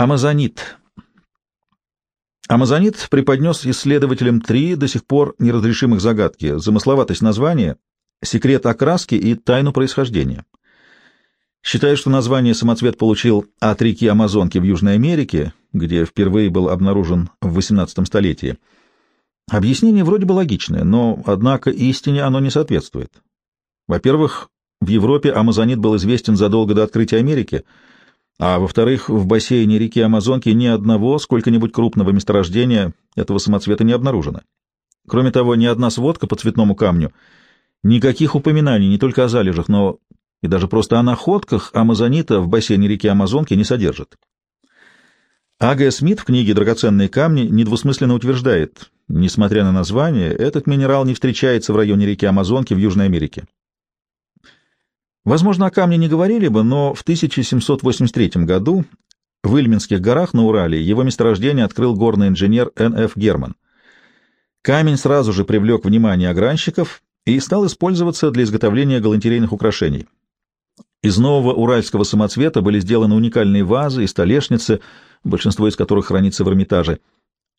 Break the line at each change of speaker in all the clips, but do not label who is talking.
Амазонит. Амазонит преподнес исследователям три до сих пор неразрешимых загадки — замысловатость названия, секрет окраски и тайну происхождения. Считая, что название самоцвет получил от реки Амазонки в Южной Америке, где впервые был обнаружен в XVIII столетии. Объяснение вроде бы логичное, но, однако, истине оно не соответствует. Во-первых, в Европе амазонит был известен задолго до открытия Америки, а во-вторых, в бассейне реки Амазонки ни одного сколько-нибудь крупного месторождения этого самоцвета не обнаружено. Кроме того, ни одна сводка по цветному камню, никаких упоминаний не только о залежах, но и даже просто о находках амазонита в бассейне реки Амазонки не содержит. А.Г. Смит в книге «Драгоценные камни» недвусмысленно утверждает, несмотря на название, этот минерал не встречается в районе реки Амазонки в Южной Америке. Возможно, о камне не говорили бы, но в 1783 году в Ильминских горах на Урале его месторождение открыл горный инженер Н.Ф. Герман. Камень сразу же привлек внимание огранщиков и стал использоваться для изготовления галантерейных украшений. Из нового уральского самоцвета были сделаны уникальные вазы и столешницы, большинство из которых хранится в Эрмитаже.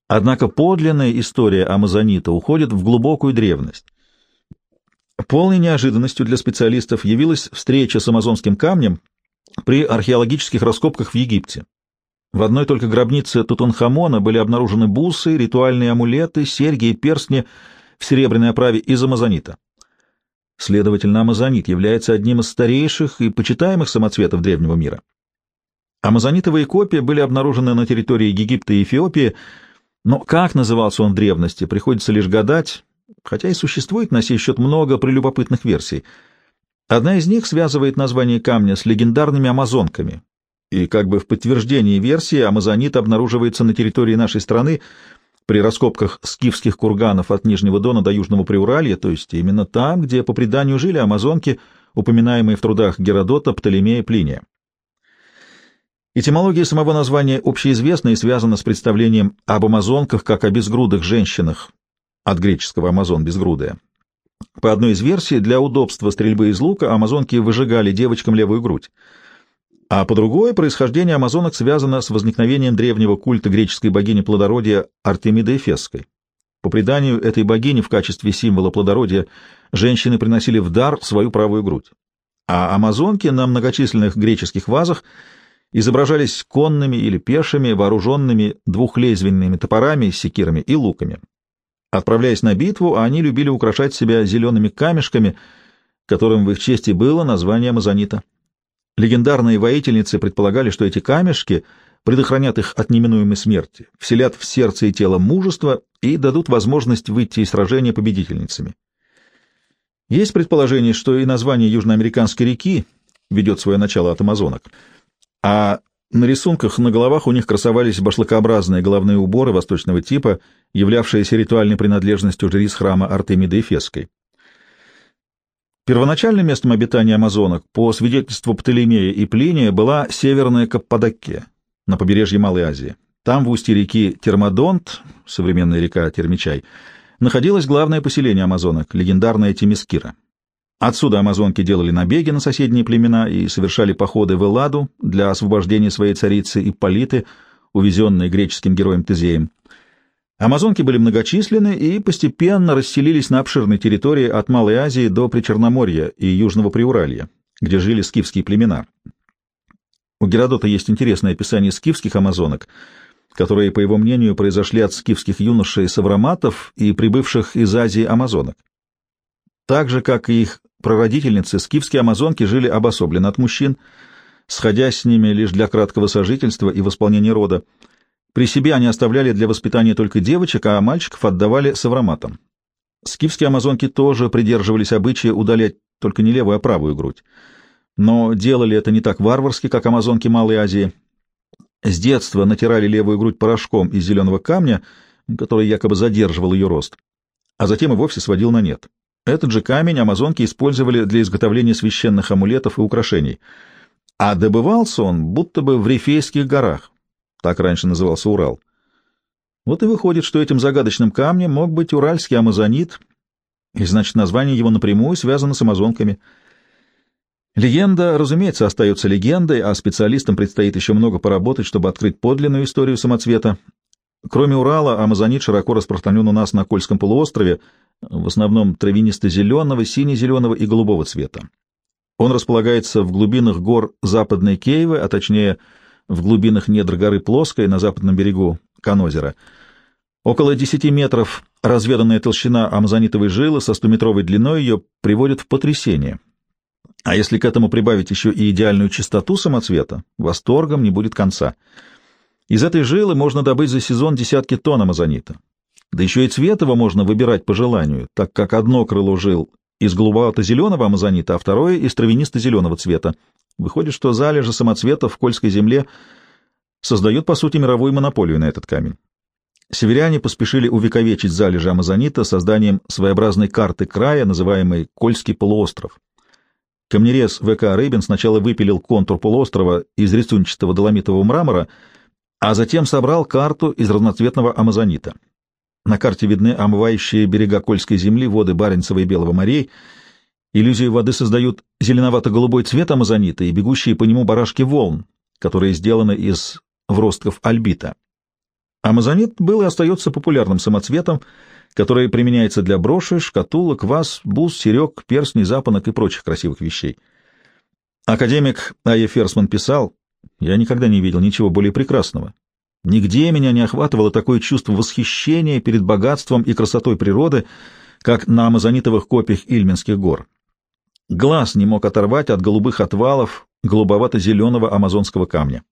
Однако подлинная история амазонита уходит в глубокую древность. Полной неожиданностью для специалистов явилась встреча с амазонским камнем при археологических раскопках в Египте. В одной только гробнице Тутанхамона были обнаружены бусы, ритуальные амулеты, серьги и перстни в серебряной оправе из амазонита. Следовательно, амазонит является одним из старейших и почитаемых самоцветов древнего мира. Амазонитовые копии были обнаружены на территории Египта и Эфиопии, но как назывался он в древности, приходится лишь гадать, хотя и существует на сей счет много прелюбопытных версий. Одна из них связывает название камня с легендарными амазонками, и как бы в подтверждении версии амазонит обнаруживается на территории нашей страны при раскопках скифских курганов от Нижнего Дона до Южного Приуралья, то есть именно там, где по преданию жили амазонки, упоминаемые в трудах Геродота, Птолемея, Плиния. Этимология самого названия общеизвестна и связана с представлением об амазонках как о безгрудых женщинах, от греческого «амазон» — безгрудая. По одной из версий, для удобства стрельбы из лука амазонки выжигали девочкам левую грудь. А по другой, происхождение амазонок связано с возникновением древнего культа греческой богини плодородия Артемиды Эфесской. По преданию этой богини в качестве символа плодородия женщины приносили в дар свою правую грудь. А амазонки на многочисленных греческих вазах — изображались конными или пешими, вооруженными двухлезвенными топорами, секирами и луками. Отправляясь на битву, они любили украшать себя зелеными камешками, которым в их чести было название Амазонита. Легендарные воительницы предполагали, что эти камешки предохранят их от неминуемой смерти, вселят в сердце и тело мужество и дадут возможность выйти из сражения победительницами. Есть предположение, что и название южноамериканской реки ведет свое начало от амазонок — а на рисунках на головах у них красовались башлыкообразные головные уборы восточного типа, являвшиеся ритуальной принадлежностью жриц храма Артемиды Эфесской. Первоначальным местом обитания амазонок, по свидетельству Птолемея и Плиния, была северная Каппадокия на побережье Малой Азии. Там, в устье реки Термодонт, современная река Термичай, находилось главное поселение амазонок, легендарная Тимискира. Отсюда амазонки делали набеги на соседние племена и совершали походы в Элладу для освобождения своей царицы Ипполиты, увезенной греческим героем Тезеем. Амазонки были многочисленны и постепенно расселились на обширной территории от Малой Азии до Причерноморья и Южного Приуралья, где жили скифские племена. У Геродота есть интересное описание скифских амазонок, которые, по его мнению, произошли от скифских юношей савраматов и прибывших из Азии амазонок. Так же, как и их прародительницы, скифские амазонки жили обособленно от мужчин, сходясь с ними лишь для краткого сожительства и восполнения рода. При себе они оставляли для воспитания только девочек, а мальчиков отдавали савроматам. Скифские амазонки тоже придерживались обычая удалять только не левую, а правую грудь. Но делали это не так варварски, как амазонки Малой Азии. С детства натирали левую грудь порошком из зеленого камня, который якобы задерживал ее рост, а затем и вовсе сводил на нет. Этот же камень амазонки использовали для изготовления священных амулетов и украшений, а добывался он будто бы в Рифейских горах, так раньше назывался Урал. Вот и выходит, что этим загадочным камнем мог быть уральский амазонит, и значит название его напрямую связано с амазонками. Легенда, разумеется, остается легендой, а специалистам предстоит еще много поработать, чтобы открыть подлинную историю самоцвета. Кроме Урала, амазонит широко распространен у нас на Кольском полуострове, в основном травянисто-зеленого, сине-зеленого и голубого цвета. Он располагается в глубинах гор Западной Кейвы, а точнее в глубинах недр горы Плоской на западном берегу Канозера. Около 10 метров разведанная толщина амазонитовой жилы со 100-метровой длиной ее приводит в потрясение. А если к этому прибавить еще и идеальную чистоту самоцвета, восторгом не будет конца. Из этой жилы можно добыть за сезон десятки тонн амазонита. Да еще и цвет его можно выбирать по желанию, так как одно крыло жил из голубовато-зеленого амазонита, а второе — из травянисто-зеленого цвета. Выходит, что залежи самоцвета в Кольской земле создают, по сути, мировую монополию на этот камень. Северяне поспешили увековечить залежи амазонита созданием своеобразной карты края, называемой Кольский полуостров. Камнерез ВК Рейбин сначала выпилил контур полуострова из рисунчатого доломитового мрамора, а затем собрал карту из разноцветного амазонита. На карте видны омывающие берега Кольской земли, воды Баренцева и Белого морей. Иллюзию воды создают зеленовато-голубой цвет амазонита и бегущие по нему барашки волн, которые сделаны из вростков альбита. Амазонит был и остается популярным самоцветом, который применяется для броши, шкатулок, ваз, бус, серег, перстней, запонок и прочих красивых вещей. Академик А.Е. Ферсман писал, «Я никогда не видел ничего более прекрасного. Нигде меня не охватывало такое чувство восхищения перед богатством и красотой природы, как на амазонитовых копиях Ильменских гор. Глаз не мог оторвать от голубых отвалов голубовато-зеленого амазонского камня.